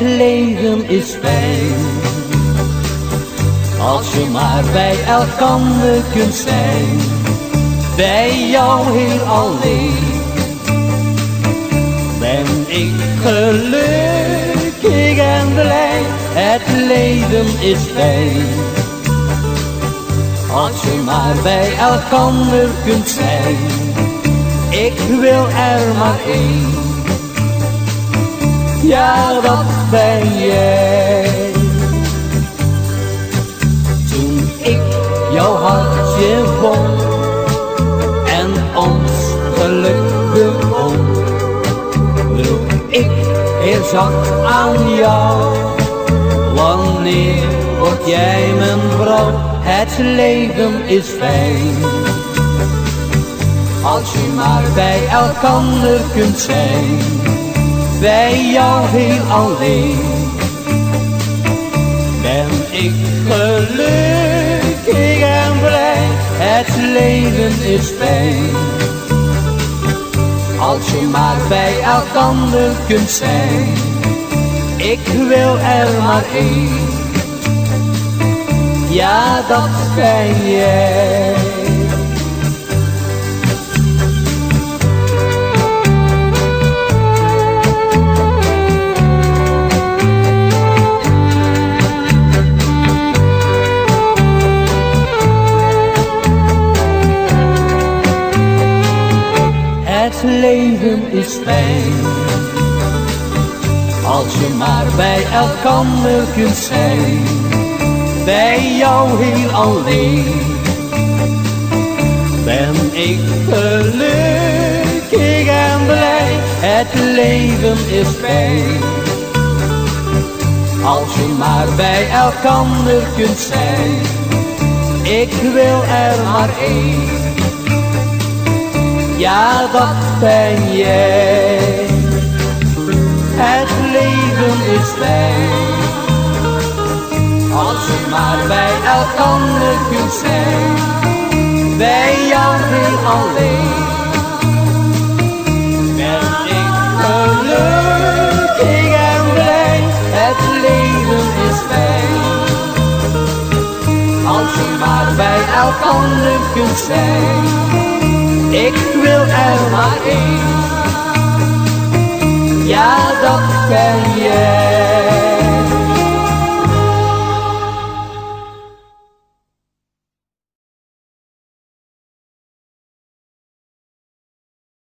leven is fijn. Als je maar bij elkander kunt zijn, bij jou heel alleen. Ben ik gelukkig en blij, het leven is fijn. Als je maar bij elkander kunt zijn, ik wil er maar één. Ja, dat ben jij. Toen ik jouw hartje vond en ons geluk begon, vroeg ik heel aan jou. Wanneer word jij mijn vrouw? Het leven is fijn. Als je maar bij elkander kunt zijn, bij jou heel alleen. Ben ik gelukkig en blij, het leven is fijn. Als je maar bij elkander kunt zijn, ik wil er maar één. Ja, dat ben jij. Leven is fijn. Als je maar bij elkander kunt zijn. Bij jou heel alleen. Ben ik gelukkig en blij. Het leven is fijn. Als je maar bij elkander kunt zijn. Ik wil er maar één ja dat ben jij. Het leven is fijn, als je maar bij elkander kunt zijn, jou heel alleen. Ben ik gelukkig en blij, het leven is fijn. Als je maar bij elkander kunt zijn ik wil er maar één. Ja, dat ben.